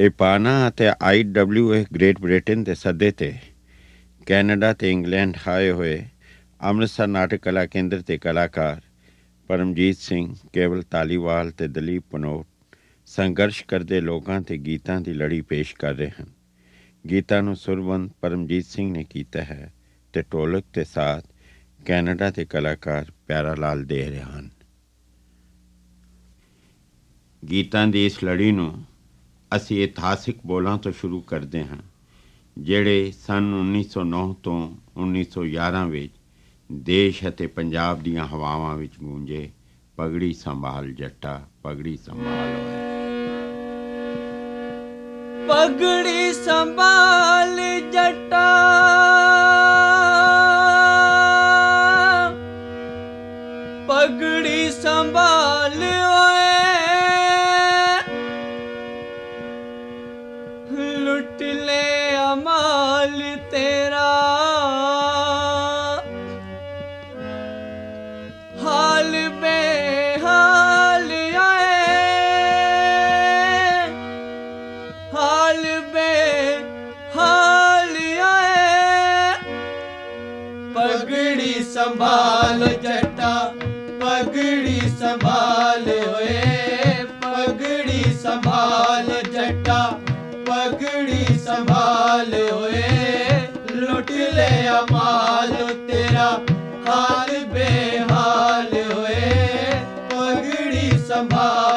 ਇਹ ਪਾਨਾ ਅਤੇ ਆਈਡਬਲਯੂਏ ਗ੍ਰੇਟ ਬ੍ਰਿਟਨ ਦੇ ਸੱਦੇ ਤੇ ਕੈਨੇਡਾ ਤੇ ਇੰਗਲੈਂਡ ਹਾਏ ਹੋਏ ਅੰਮ੍ਰਿਤਸਰ ਨਾਟਕ ਕਲਾ ਕੇਂਦਰ ਤੇ ਕਲਾਕਾਰ ਪਰਮਜੀਤ ਸਿੰਘ, ਕੇਵਲ ਤਾਲੀਵਾਲ ਤੇ ਦਲੀਪ ਪਨੋਟ ਸੰਘਰਸ਼ ਕਰਦੇ ਲੋਕਾਂ ਤੇ ਗੀਤਾਂ ਦੀ ਲੜੀ ਪੇਸ਼ ਕਰ ਰਹੇ ਹਨ। ਗੀਤਾਂ ਨੂੰ ਸੁਰਬੰਦ ਪਰਮਜੀਤ ਸਿੰਘ ਨੇ ਕੀਤਾ ਹੈ ਤੇ ਟੋਲਕ ਤੇ ਸਾਥ ਕੈਨੇਡਾ ਦੇ ਕਲਾਕਾਰ ਪਿਆਰਾ ਲਾਲ ਦੇ ਰਹੇ ਹਨ। ਗੀਤਾਂ ਦੀ ਇਸ ਲੜੀ ਨੂੰ ਅਸੀਂ ਇਤਿਹਾਸਿਕ ਬੋਲਾਂ ਤੋਂ ਸ਼ੁਰੂ ਕਰਦੇ ਹਾਂ, ਜਿਹੜੇ ਸਨ 1909 ਤੋਂ 1911 ਵਿੱਚ ਦੇਸ਼ ਅਤੇ ਪੰਜਾਬ ਦੀਆਂ ਹਵਾਵਾਂ ਵਿੱਚ ਗੂੰਜੇ, ਪਗੜੀ ਸੰਭਾਲ ਜੱਟਾ, ਪਗੜੀ ਸੰਭਾਲ ਪਗੜੀ ਸੰਭਾਲ ਜੱਟਾ। ਪਗੜੀ ਸੰਭਾਲ ਸੰਭਾਲ ਜੱਟਾ, ਪਗੜੀ ਸੰਭਾਲ ਓਏ, ਪਗੜੀ ਸੰਭਾਲ ਜੱਟਾ, ਪਗੜੀ ਸੰਭਾਲ ਓਏ, ਲੁੱਟ ਲਿਆ ਮਾਲ ਤੇਰਾ, ਹਾਲ ਬੇਹਾਲ ਓਏ, ਪਗੜੀ ਸੰਭਾਲ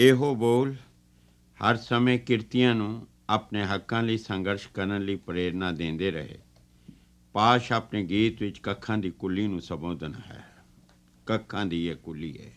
ਇਹੋ ਬੋਲ ਹਰ ਸਮੇਂ ਕਿਰਤੀਆਂ ਨੂੰ ਆਪਣੇ ਹੱਕਾਂ ਲਈ ਸੰਘਰਸ਼ ਕਰਨ ਲਈ ਪ੍ਰੇਰਣਾ ਦਿੰਦੇ ਰਹੇ। ਪਾਸ਼ ਆਪਣੇ ਗੀਤ ਵਿੱਚ ਕੱਖਾਂ ਦੀ ਕੁੱਲੀ ਨੂੰ ਸੰਬੋਧਨ ਹੈ। ਕੱਖਾਂ ਦੀ ਇਹ ਕੁੱਲੀ ਹੈ।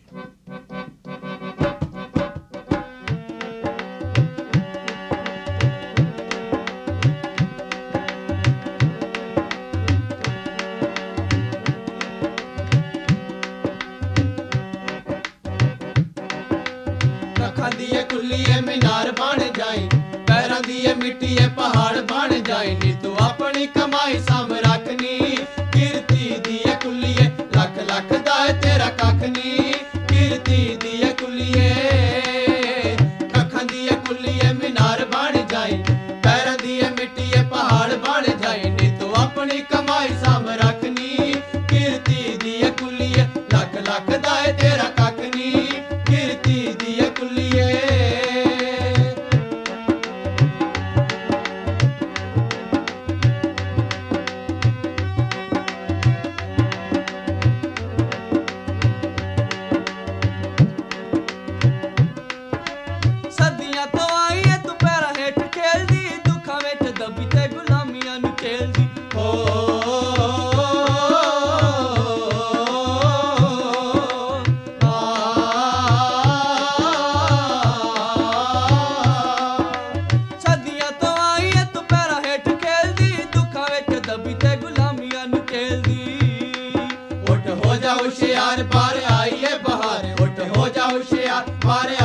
मारे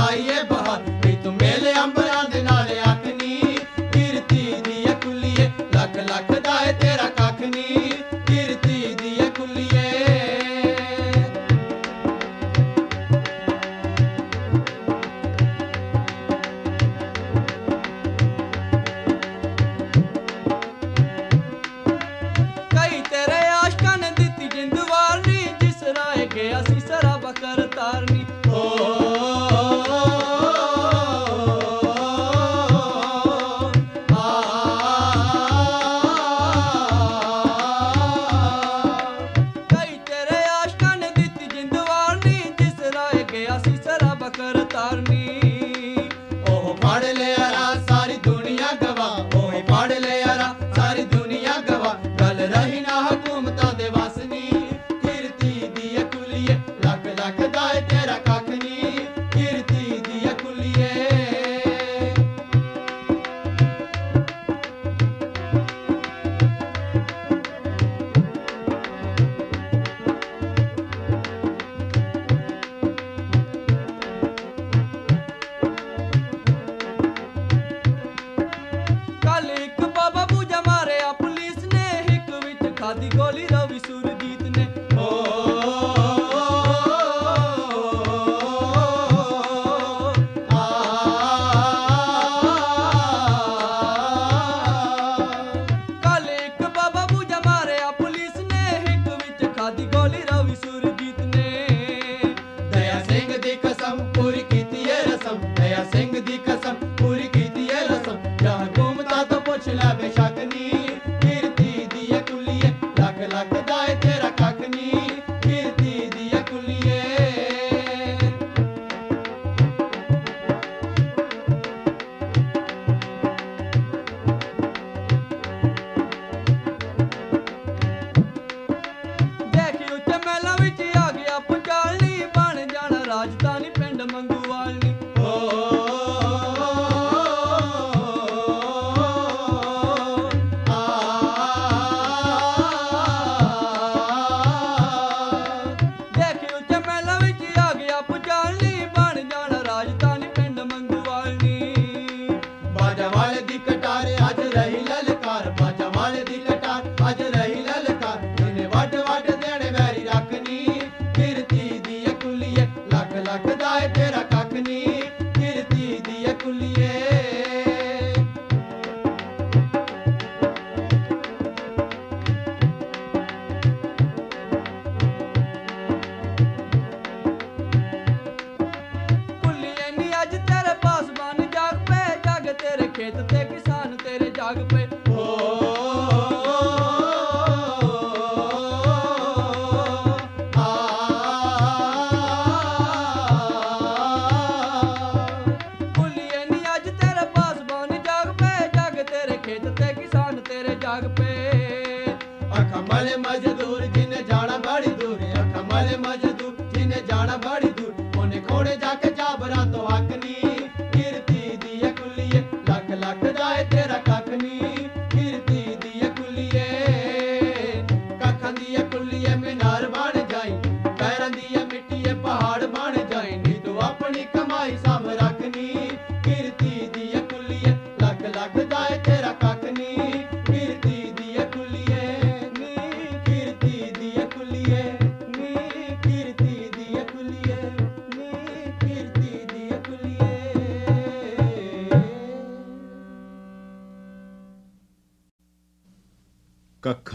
la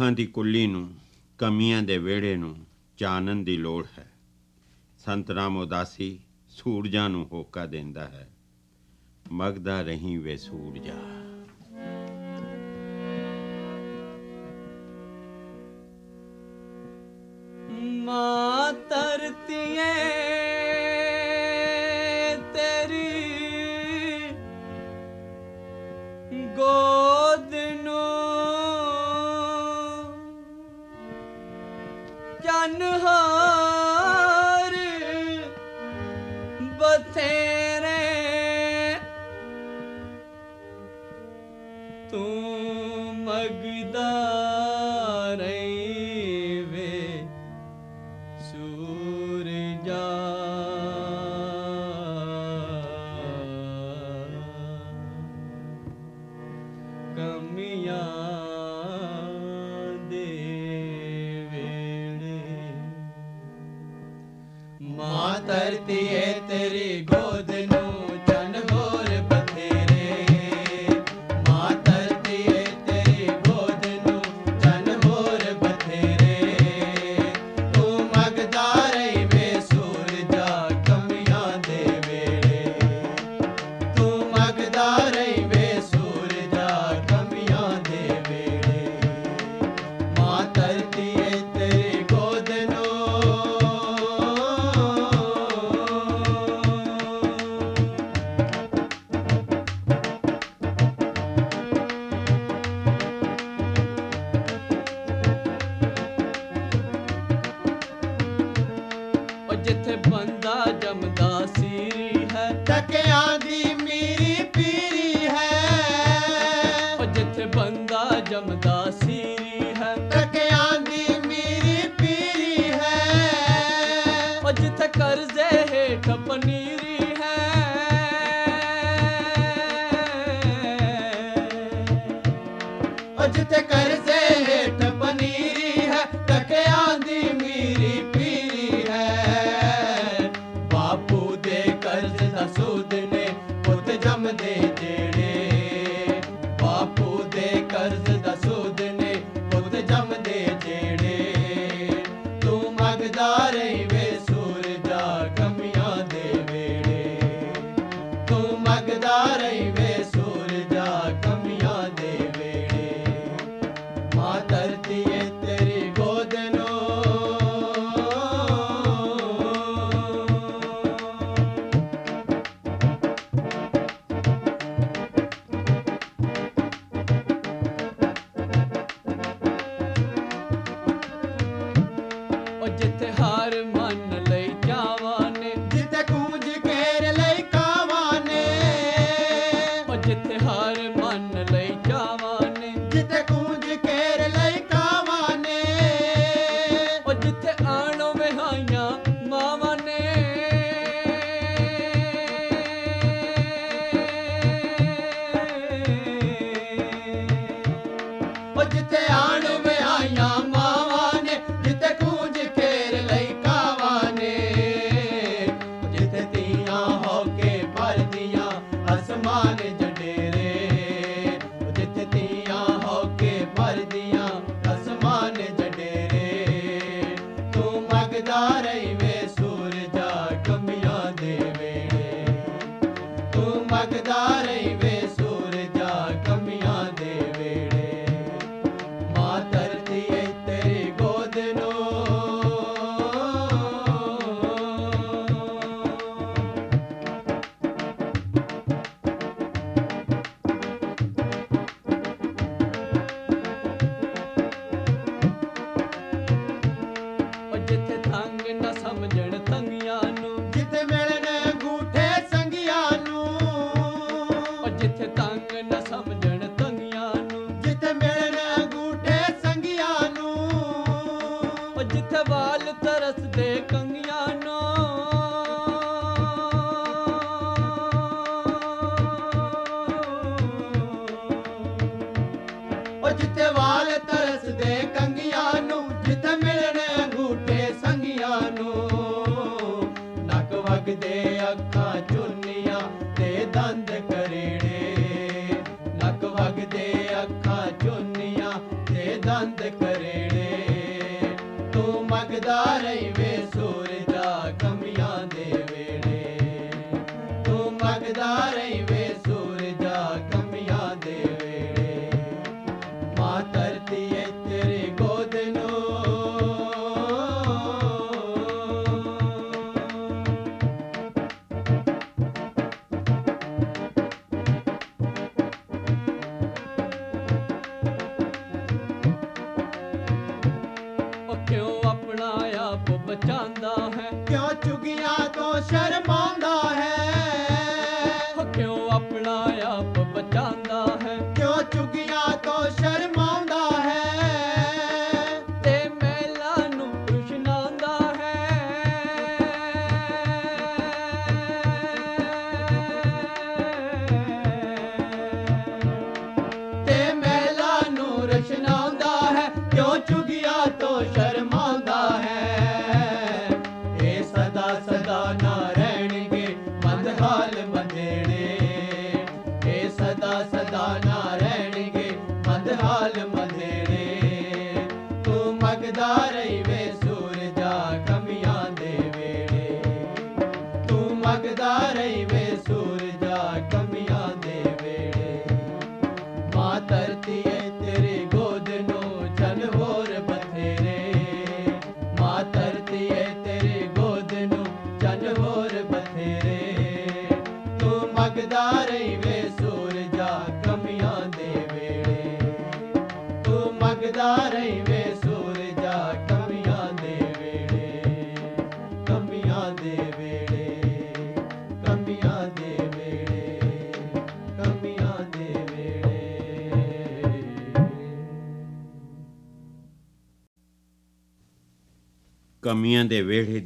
ਅੱਖਾਂ ਦੀ ਕੁੱਲੀ ਨੂੰ, ਕਮੀਆਂ ਦੇ ਵਿਹੜੇ ਨੂੰ ਚਾਨਣ ਦੀ ਲੋੜ ਹੈ। ਸੰਤ ਰਾਮ ਉਦਾਸੀ ਸੂਰਜਾਂ ਨੂੰ ਹੋਕਾ ਦਿੰਦਾ ਹੈ। ਮਗਦਾ ਰਹੀ ਵੇ ਸੂਰਜਾ। ਜਿੱਥੇ ਆਣ ਵਿਆਹੀਆਂ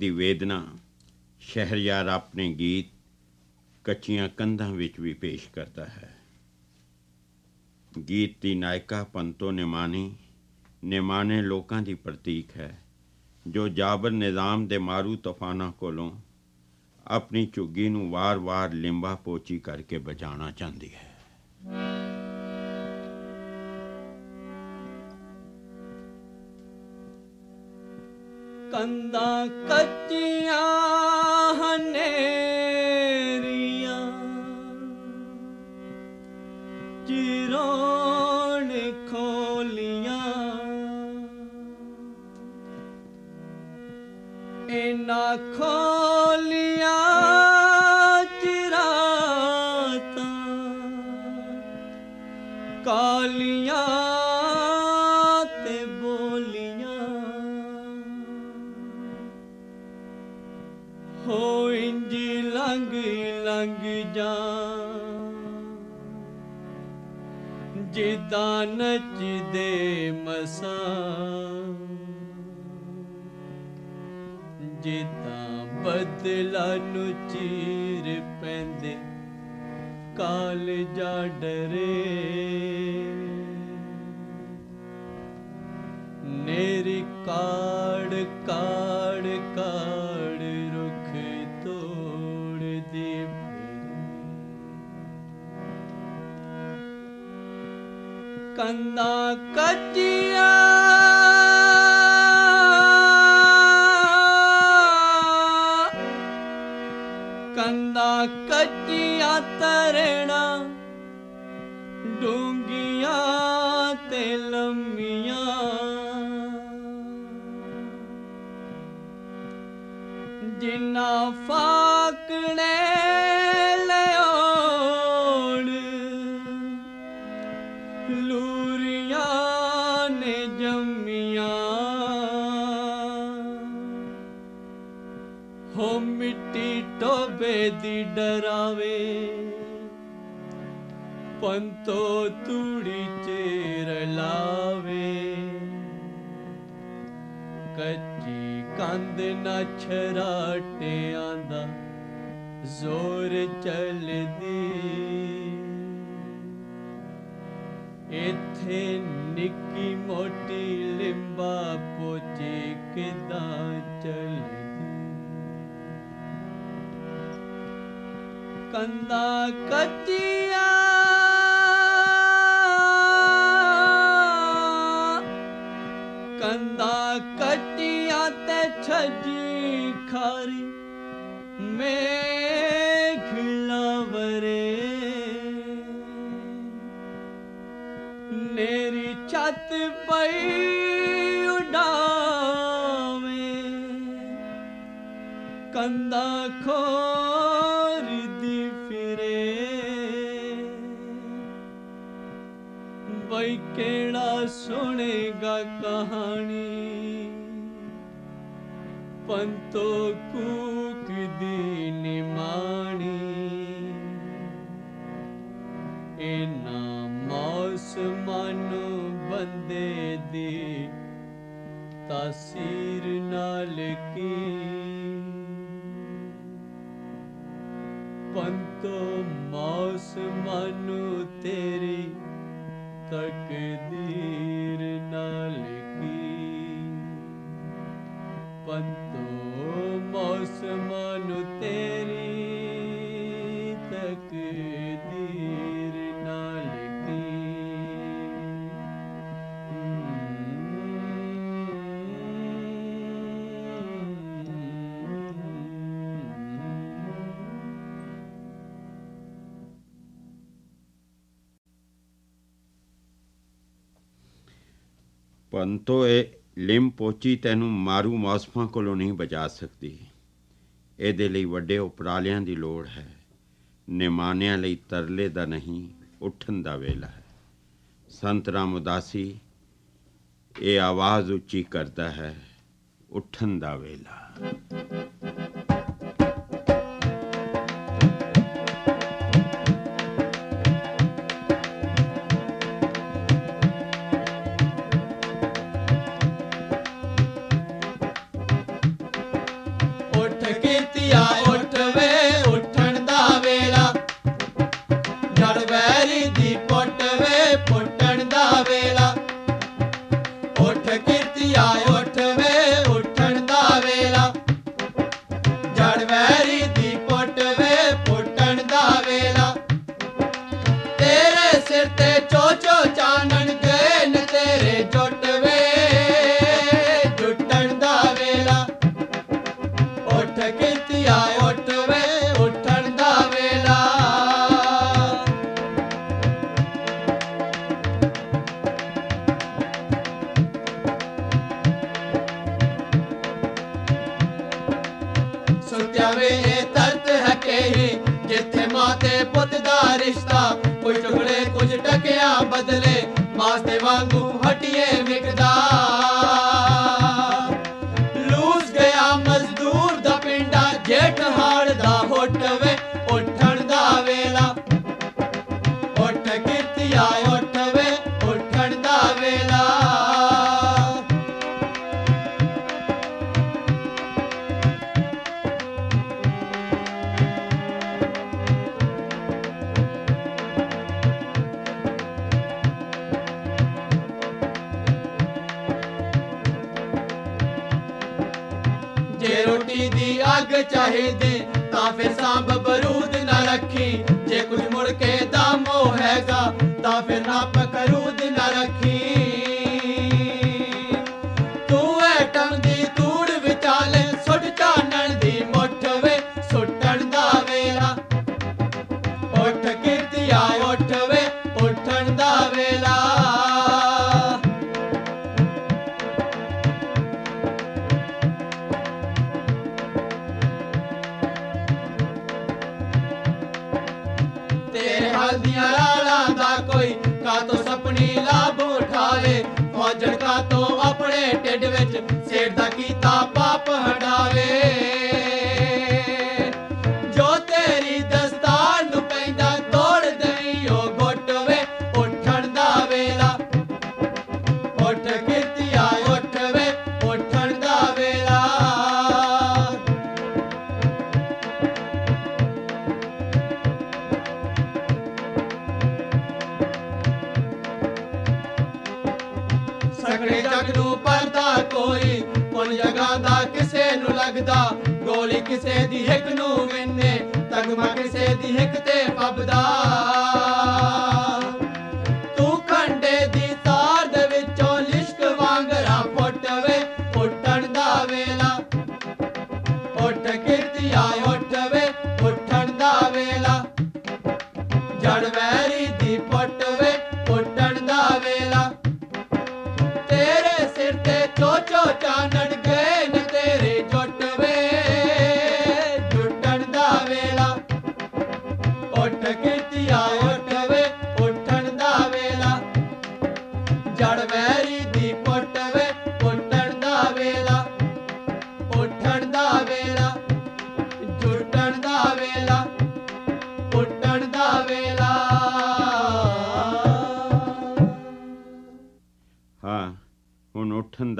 ਦੀ ਵੇਦਨਾ ਸ਼ਹਿਰਯਾਰ ਆਪਣੇ ਗੀਤ ਕੱਚੀਆਂ ਕੰਧਾਂ ਵਿੱਚ ਵੀ ਪੇਸ਼ ਕਰਦਾ ਹੈ। ਗੀਤ ਦੀ ਨਾਇਕਾ ਪੰਤੋ ਨਿਮਾਨੀ ਨਿਮਾਨੇ ਲੋਕਾਂ ਦੀ ਪ੍ਰਤੀਕ ਹੈ, ਜੋ ਜਾਬਰ ਨਿਜ਼ਾਮ ਦੇ ਮਾਰੂ ਤੂਫਾਨਾਂ ਕੋਲੋਂ ਆਪਣੀ ਝੁੱਗੀ ਨੂੰ ਵਾਰ-ਵਾਰ ਲਿੰਬਾ ਪੋਚੀ ਕਰਕੇ ਬਚਾਉਣਾ ਚਾਹੁੰਦੀ ਹੈ। ਕੰਦਾ ਕੱਚੀਆਂ ਕਾਲ ਜਾ ਡਰੇ। ਹੋ ਮਿੱਟੀ ਟੋਬੇ ਦੀ ਡਰਾਵੇ। ਪੰਤੋ ਤੂੜੀ ਚੇਰ ਲਾਵੇ। ਕੱਚੀ ਕੰਧ ਨਾ ਛਰਾਟਿਆਂ ਦਾ ਜ਼ੋਰ ਚੱਲਦੀ। ਇੱਥੇ ਨਿੱਕੀ ਮੋਟੀ ਕੰਦਾ ਕੱਚੀਆਂ ਕੰਦਾ ਕੱਟੀਆਂ ਤੇ ਛੱਜੀ ਖਾਰੀ। ਮੇਘ ਲਵਰੇ। ਨੇਰੀ ਛੱਤ ਪਈ ਉਡਾਵੇ। ਕੰਦਾ ਖੋ ਪੰਤੋ ਪੰਤੋ ਇਹ ਲਿੰਮ ਪੋਚੀ ਤੈਨੂੰ ਮਾਰੂ ਮੌਸਮਾਂ ਕੋਲੋਂ ਨਹੀਂ ਬਚਾ ਸਕਦੀ। ਇਹਦੇ ਲਈ ਵੱਡੇ ਉਪਰਾਲਿਆਂ ਦੀ ਲੋੜ ਹੈ। ਨਿਮਾਨਿਆਂ ਲਈ ਤਰਲੇ ਦਾ ਨਹੀਂ, ਉੱਠਣ ਦਾ ਵੇਲਾ ਹੈ। ਸੰਤ ਰਾਮ ਉਦਾਸੀ, ਇਹ ਆਵਾਜ਼ ਉੱਚੀ ਕਰਦਾ ਹੈ, ਉੱਠਣ ਦਾ ਵੇਲਾ। ਉੱਠਣ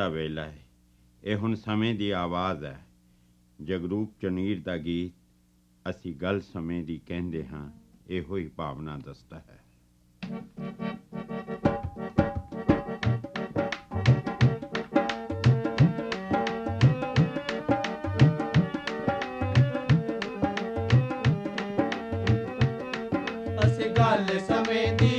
ਦਾ ਵੇਲਾ ਹੈ। ਇਹ ਹੁਣ ਸਮੇਂ ਦੀ ਆਵਾਜ਼ ਹੈ। ਜਗਰੂਪ ਚਨੀਰ ਦਾ ਗੀਤ ਅਸੀਂ ਗੱਲ ਸਮੇਂ ਦੀ ਕਹਿੰਦੇ ਹਾਂ, ਇਹੋ ਹੀ ਭਾਵਨਾ ਦੱਸਦਾ ਹੈ। ਅਸੀਂ ਗੱਲ ਸਮੇਂ ਦੀ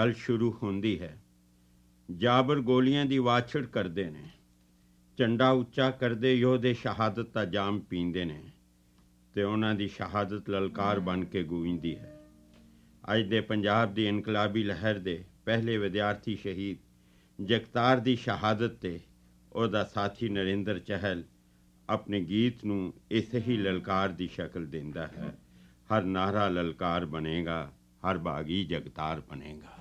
ਗੱਲ ਸ਼ੁਰੂ ਹੁੰਦੀ ਹੈ। ਜਾਬਰ ਗੋਲੀਆਂ ਦੀ ਵਾਛੜ ਕਰਦੇ ਨੇ। ਝੰਡਾ ਉੱਚਾ ਕਰਦੇ ਯੋਧੇ ਸ਼ਹਾਦਤ ਦਾ ਜਾਮ ਪੀਂਦੇ ਨੇ ਤੇ ਉਹਨਾਂ ਦੀ ਸ਼ਹਾਦਤ ਲਲਕਾਰ ਬਣ ਕੇ ਗੂੰਜਦੀ ਹੈ। ਅੱਜ ਦੇ ਪੰਜਾਬ ਦੀ ਇਨਕਲਾਬੀ ਲਹਿਰ ਦੇ ਪਹਿਲੇ ਵਿਦਿਆਰਥੀ ਸ਼ਹੀਦ ਜਗਤਾਰ ਦੀ ਸ਼ਹਾਦਤ ਤੇ ਉਹਦਾ ਸਾਥੀ ਨਰਿੰਦਰ ਚਹਿਲ ਆਪਣੇ ਗੀਤ ਨੂੰ ਇਸੇ ਹੀ ਲਲਕਾਰ ਦੀ ਸ਼ਕਲ ਦਿੰਦਾ ਹੈ। ਹਰ ਨਾਰਾ ਲਲਕਾਰ ਬਣੇਗਾ। हर बागी जगतार बनेगा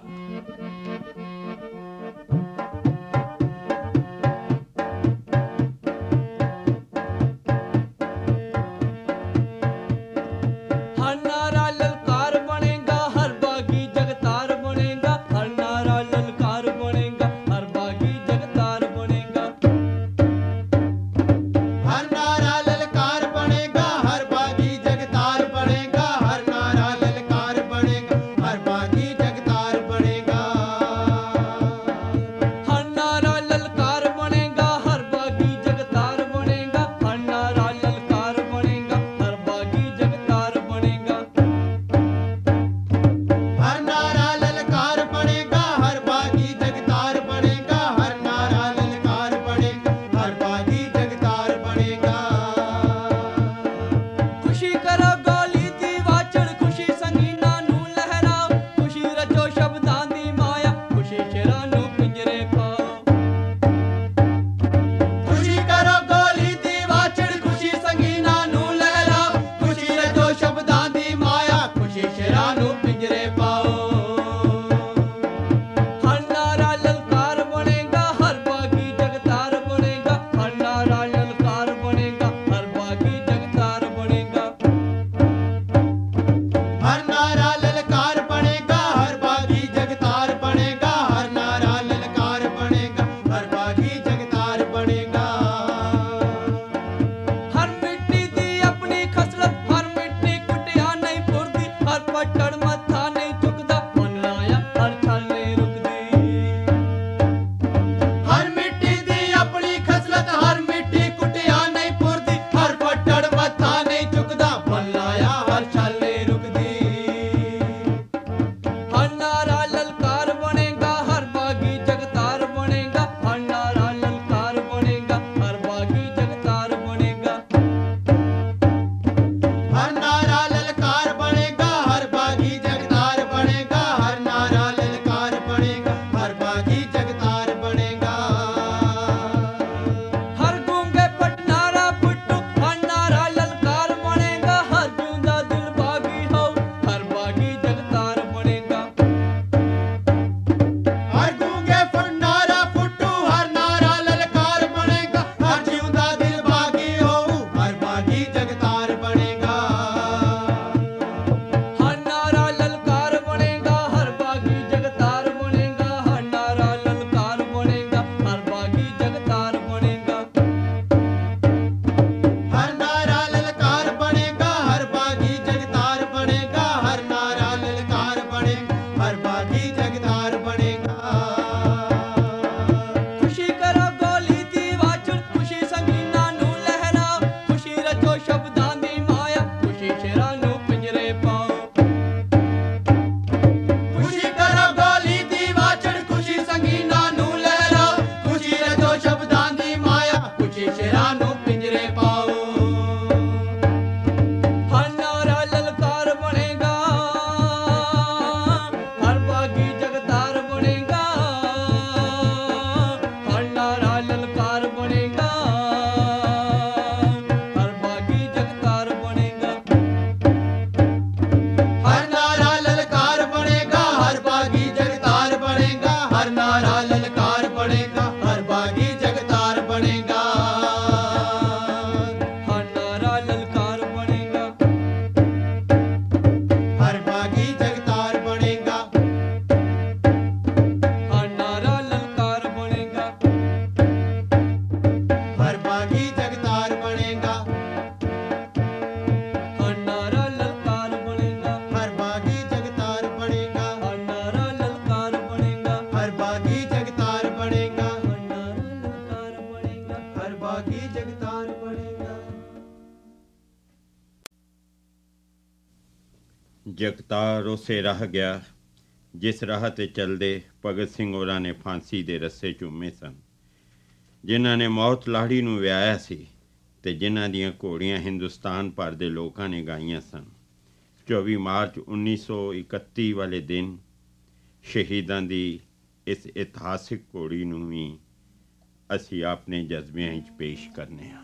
ਉਸੇ ਰਾਹ ਗਿਆ। ਜਿਸ ਰਾਹ ਤੇ ਚੱਲਦੇ ਭਗਤ ਸਿੰਘ ਹੋਰਾਂ ਨੇ ਫਾਂਸੀ ਦੇ ਰੱਸੇ ਝੂਮੇ ਸਨ। ਜਿਨ੍ਹਾਂ ਨੇ ਮੌਤ ਲਾੜੀ ਨੂੰ ਵਿਆਹਿਆ ਸੀ ਤੇ ਜਿਨ੍ਹਾਂ ਦੀਆਂ ਘੋੜੀਆਂ ਹਿੰਦੁਸਤਾਨ ਭਰ ਦੇ ਲੋਕਾਂ ਨੇ ਗਾਈਆਂ ਸਨ। 24 ਮਾਰਚ 1931 ਵਾਲੇ ਦਿਨ ਸ਼ਹੀਦਾਂ ਦੀ ਇਸ ਇਤਿਹਾਸਿਕ ਘੋੜੀ ਨੂੰ ਵੀ ਅਸੀਂ ਆਪਣੇ ਜਜ਼ਬਿਆਂ ਵਿੱਚ ਪੇਸ਼ ਕਰਨੇ ਆ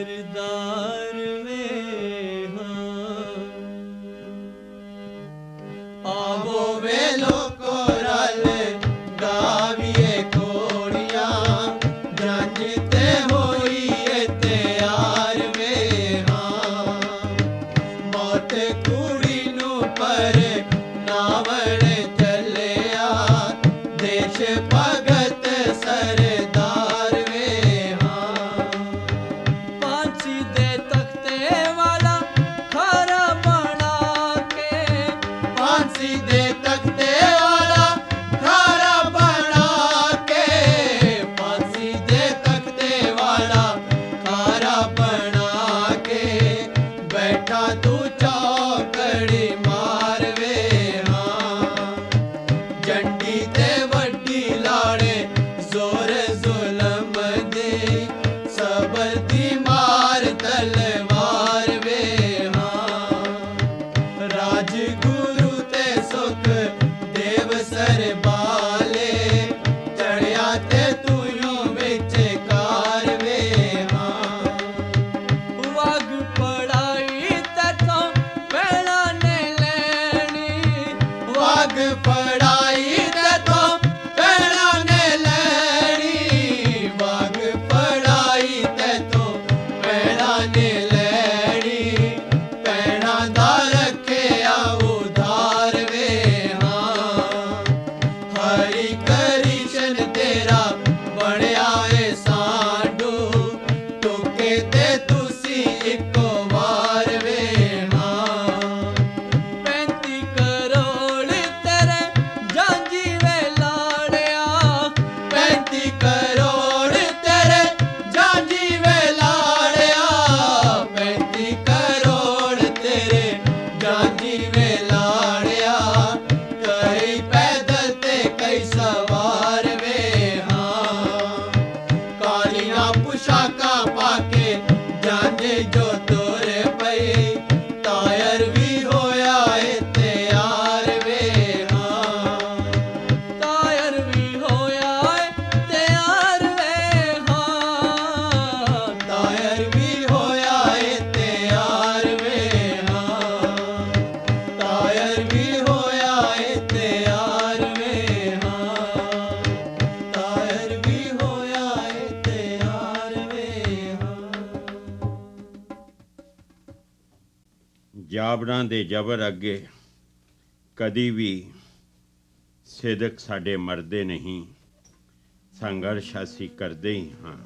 ਸਰਦਾਰ ਜ਼ਬਰ ਅੱਗੇ, ਕਦੀ ਵੀ ਸਿਦਕ ਸਾਡੇ ਮਰਦੇ ਨਹੀਂ। ਸੰਘਰਸ਼ ਅਸੀਂ ਕਰਦੇ ਹੀ ਹਾਂ।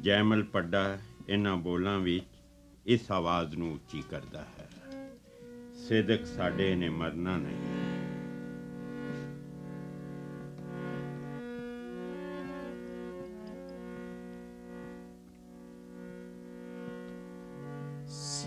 ਜੈਮਲ ਪੱਡਾ ਇਹਨਾਂ ਬੋਲਾਂ ਵਿੱਚ ਇਸ ਆਵਾਜ਼ ਨੂੰ ਉੱਚੀ ਕਰਦਾ ਹੈ। ਸਿਦਕ ਸਾਡੇ ਨੇ ਮਰਨਾ ਨਹੀਂ।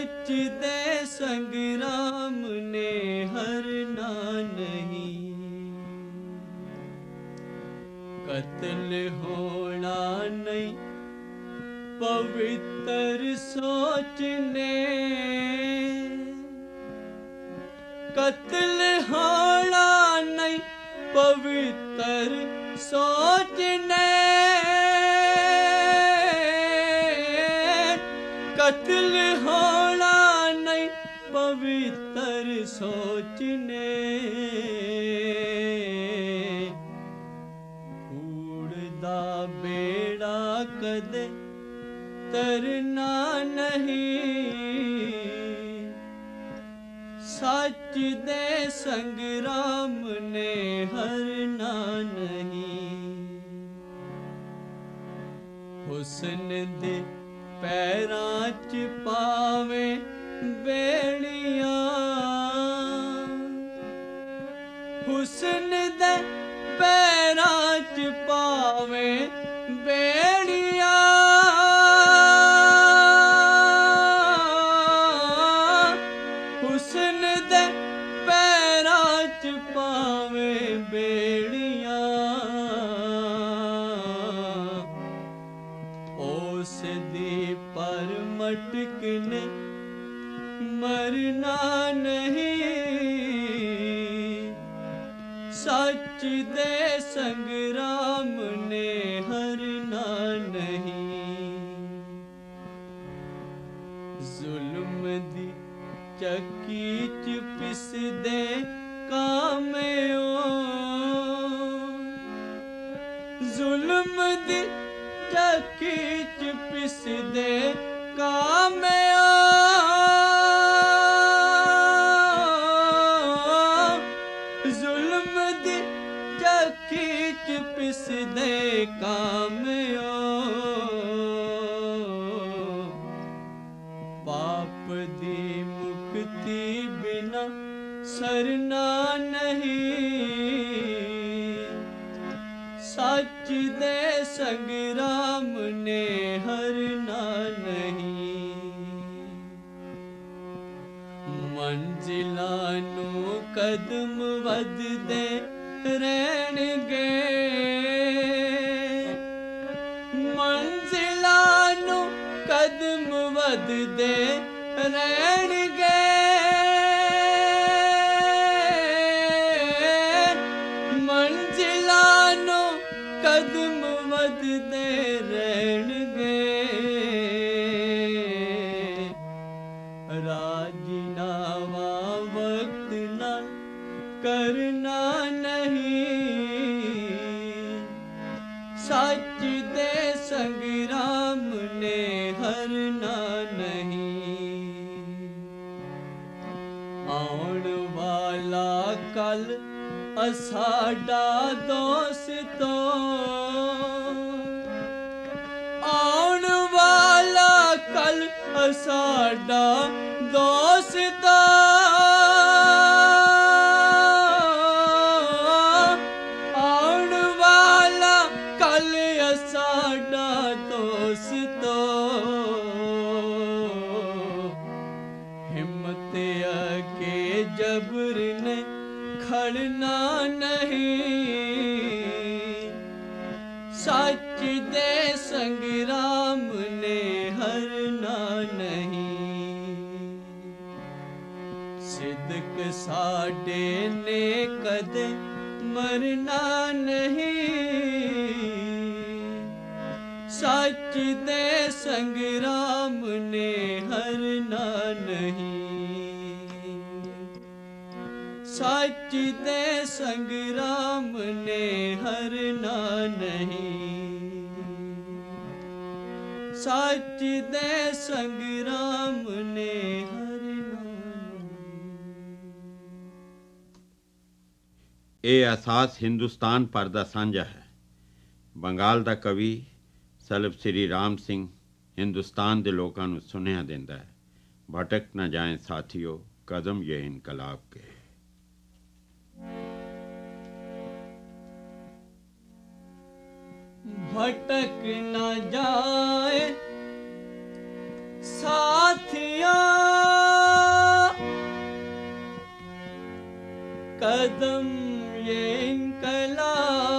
ਸੱਚ ਦੇ ਸੰਗਰਾਮ ਨੇ ਹਰਨਾ ਨਹੀਂ ਕਤਲ ਹੋਣਾ ਨਹੀਂ, ਪਵਿੱਤਰ ਸੋਚ ਨੇ ਕਤਲ ਹੋਣਾ ਨਹੀਂ, ਪਵਿੱਤਰ ਸੋਚ ਨੇ सङ्ग्रामने हरना नहीं। हुसन दे पैरां च पावे ਜ਼ੁਲਮ ਦੀ ਚੱਕੀ ਚ ਪਿਸਦੇ ਕਾਮਿਆਂ ਕਦਮ ਵੱਧਦੇ ਰਹਿਣਗੇ। ਮੰਜ਼ਿਲਾਂ ਨੂੰ ਕਦਮ ਵੱਧਦੇ ਅਸਾਡਾ ਦੋਸਤੋ। ਖੜਨਾ ਨਹੀਂ। ਸੱਚ ਦੇ ਸੰਗਰਾਮ ਨੇ ਹਰਨਾ ਨਹੀਂ। ਸਿੱਧਕ ਸਾਡੇ ਨੇ ਕਦੇ ਮਰਨਾ ਨਹੀਂ। ਸੱਚ ਦੇ ਸੰਗਰਾਮ ਨੇ ਦੇ ਸੰਗਰਾਮ ਨੇ ਹਰਨਾ ਨਹੀਂ। ਸੱਚ ਦੇ ਸੰਗਰਾਮ ਨੇ ਹਰਨਾ ਇਹ ਅਹਿਸਾਸ ਹਿੰਦੁਸਤਾਨ ਭਰ ਦਾ ਸਾਂਝਾ ਹੈ। ਬੰਗਾਲ ਦਾ ਕਵੀ ਸਲਬ ਸ੍ਰੀ ਰਾਮ ਸਿੰਘ ਹਿੰਦੁਸਤਾਨ ਦੇ ਲੋਕਾਂ ਨੂੰ ਸੁਨੇਹਾ ਦਿੰਦਾ ਹੈ, ਭਟਕ ਨਾ ਜਾਏ ਸਾਥੀਓ, ਕਦਮ ਇਹ ਇਨਕਲਾਬ ਕੇ। ਭਟਕ ਨਾ ਜਾਏ ਸਾਥੀਆ ਕਦਮ ਇਹ ਇਨਕਲਾਬ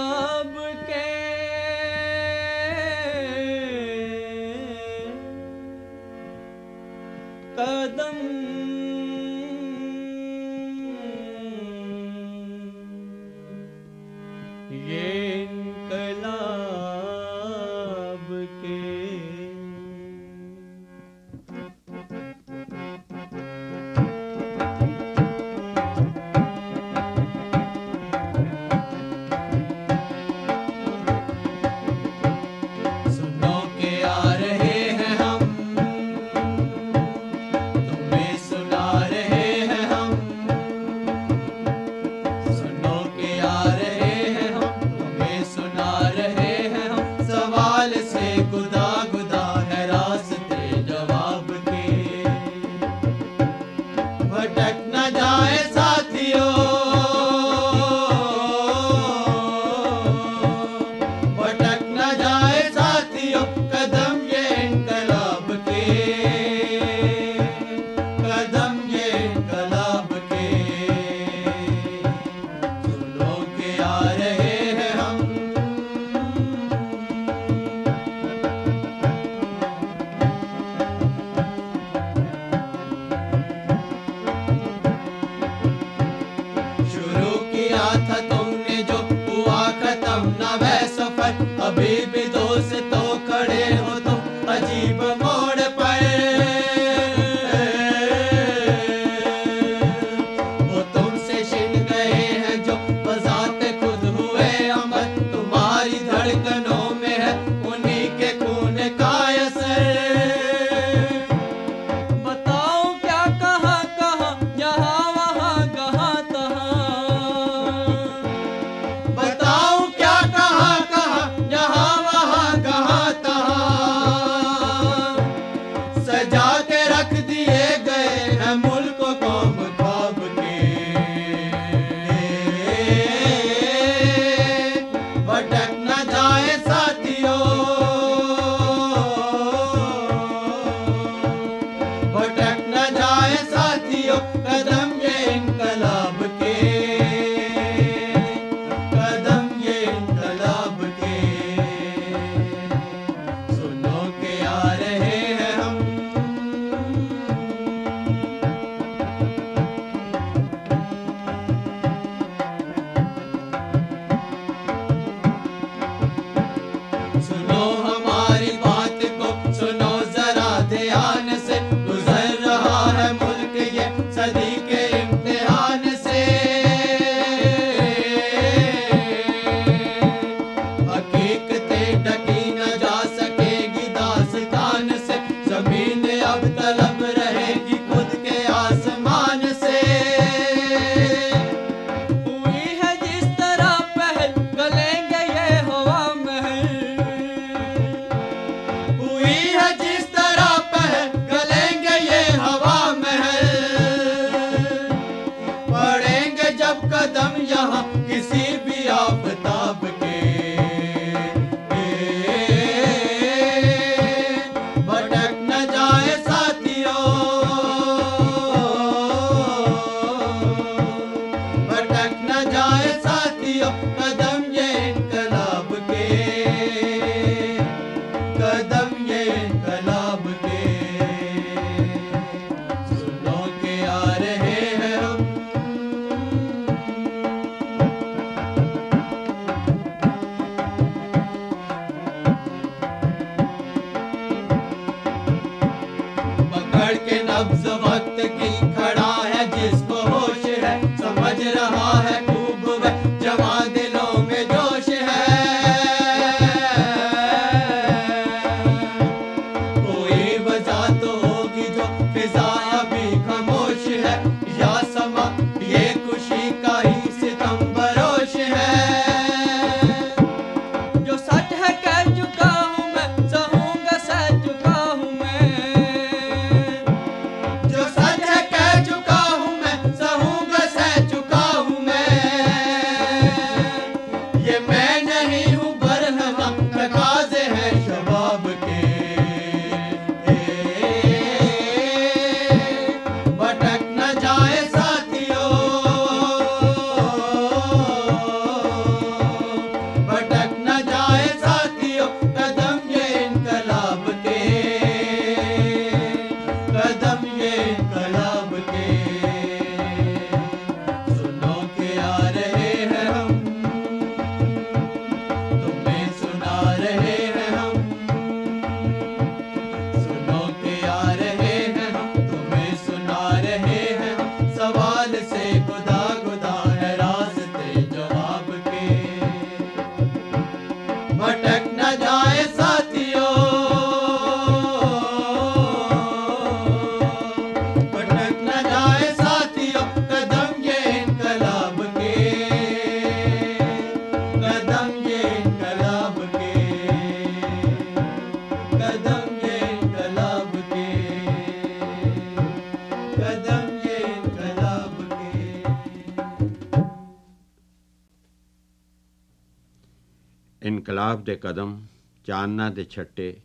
ਕਦਮ, ਚਾਨਣਾ ਦੇ ਛੱਟੇ,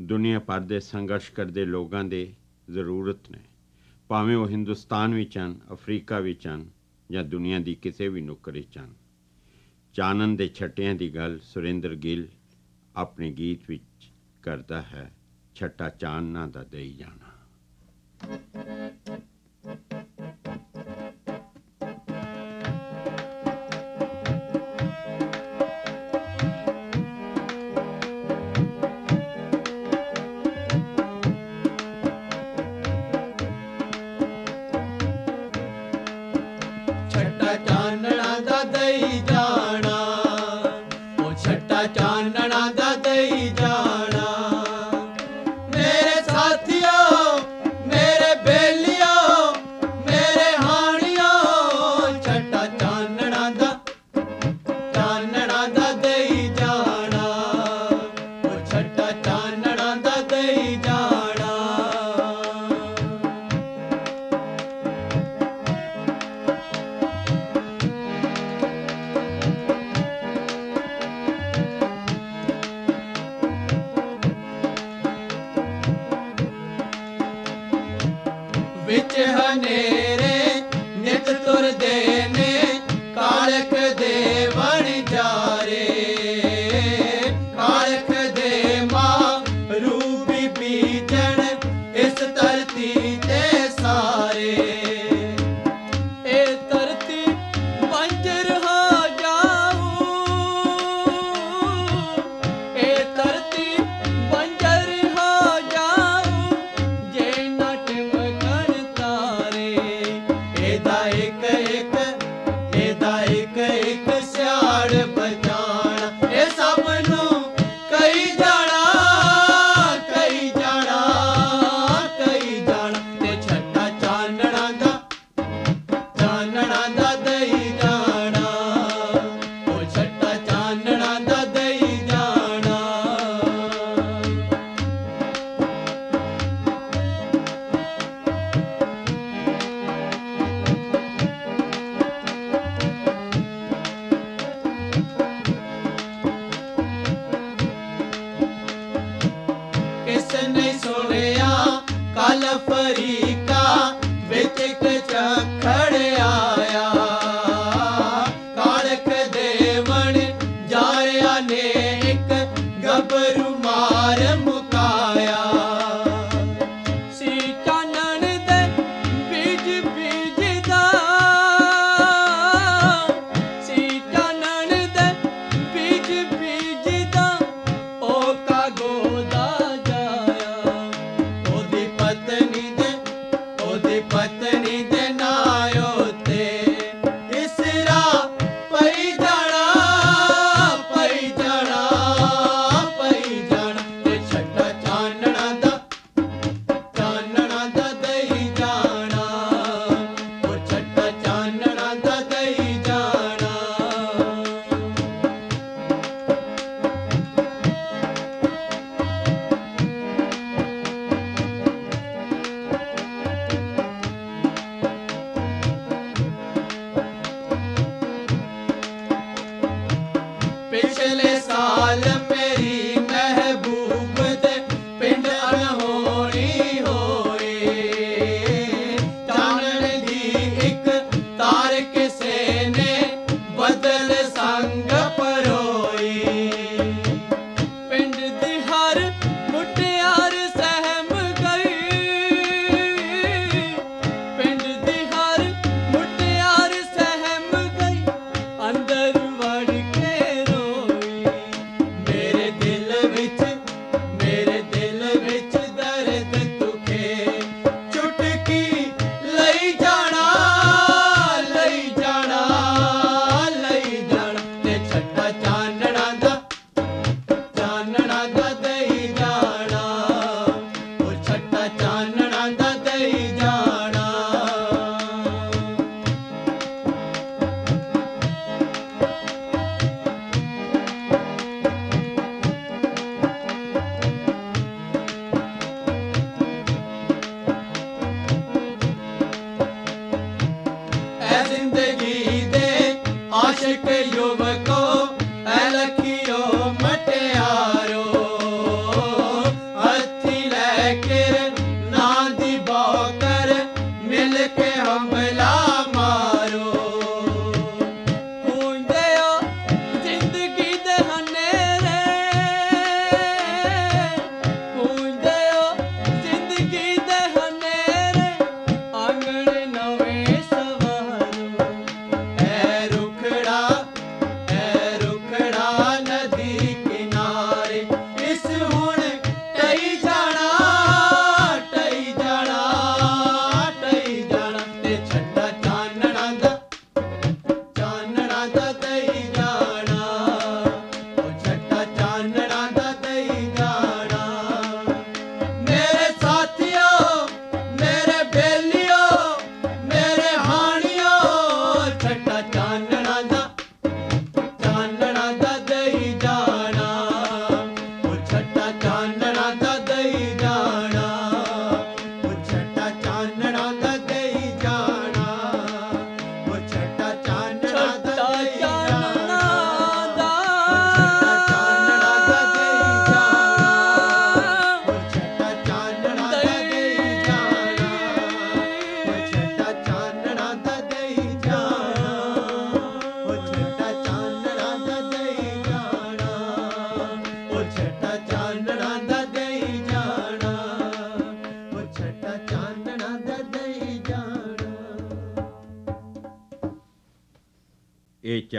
ਦੁਨੀਆ ਭਰ ਦੇ ਸੰਘਰਸ਼ ਕਰਦੇ ਲੋਕਾਂ ਦੇ ਜ਼ਰੂਰਤ ਨੇ। ਭਾਵੇਂ ਉਹ ਹਿੰਦੁਸਤਾਨ ਵਿੱਚ ਹਨ ਅਫਰੀਕਾ ਵਿੱਚ ਹਨ ਜਾਂ ਦੁਨੀਆ ਦੀ ਕਿਸੇ ਵੀ ਨੁੱਕਰ ਵਿੱਚ ਹਨ ਚਾਨਣ ਦੇ ਛੱਟਿਆਂ ਦੀ ਗੱਲ ਸੁਰਿੰਦਰ ਗਿੱਲ ਆਪਣੇ ਗੀਤ ਵਿੱਚ ਕਰਦਾ ਹੈ, ਛੱਟਾ ਚਾਨਣਾ ਦਾ ਦੇਈ ਜਾਣਾ।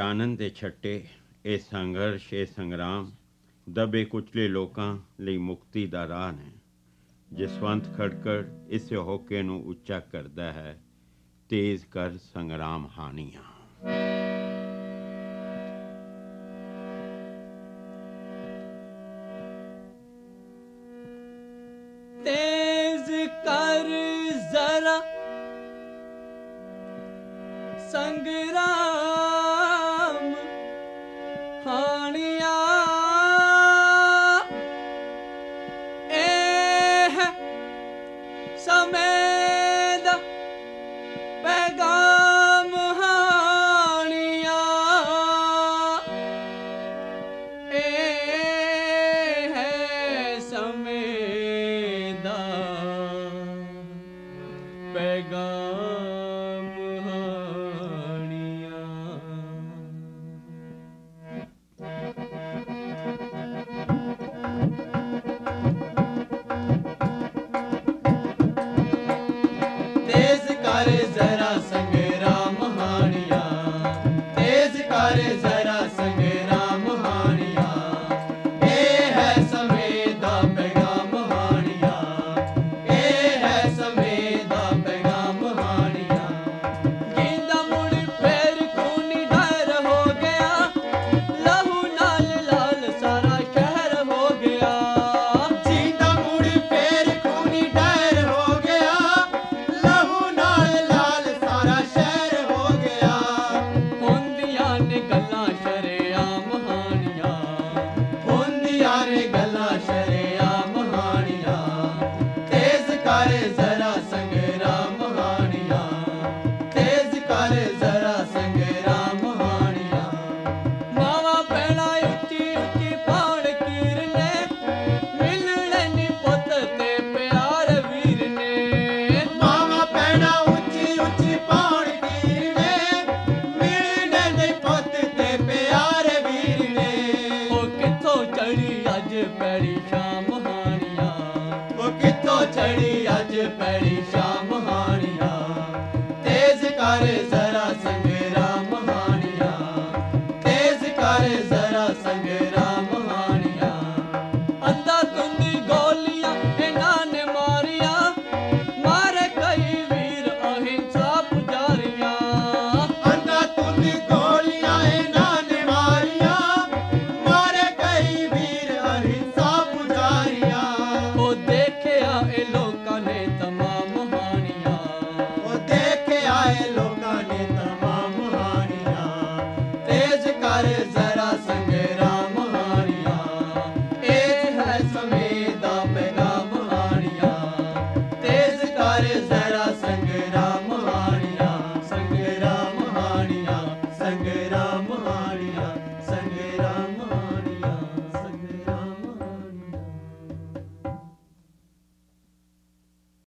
ਚਾਨਣ ਦੇ ਛੱਟੇ ਇਹ ਸੰਘਰਸ਼, ਇਹ ਸੰਗਰਾਮ ਦਬੇ ਕੁਚਲੇ ਲੋਕਾਂ ਲਈ ਮੁਕਤੀ ਦਾ ਰਾਹ ਨੇ। ਜਸਵੰਤ ਖੜਕੜ ਇਸ ਹੋਕੇ ਨੂੰ ਉੱਚਾ ਕਰਦਾ ਹੈ, ਤੇਜ਼ ਕਰ ਸੰਗਰਾਮ ਹਾਨੀਆਂ